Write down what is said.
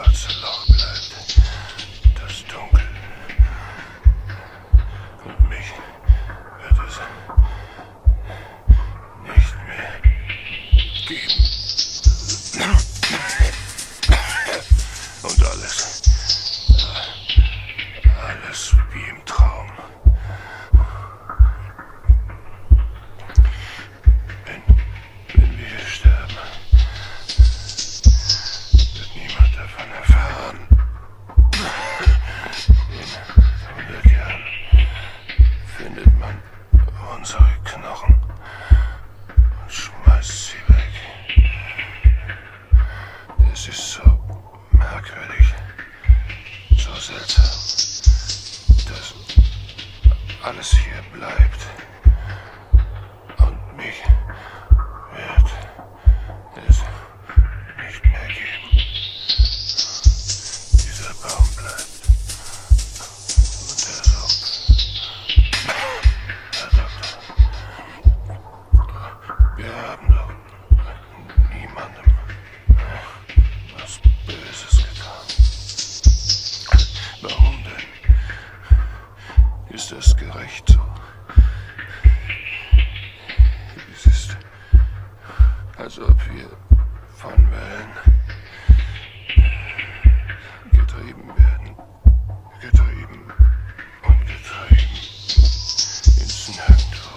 Schwarze Loch bleibt. Das Dunkel. Und mich wird es nicht mehr geben. Und alles. Alles wird. ist so merkwürdig, so seltsam, dass alles hier bleibt. viel von Wellen äh, getrieben werden. Getrieben und getrieben. Ins Nirgendwo.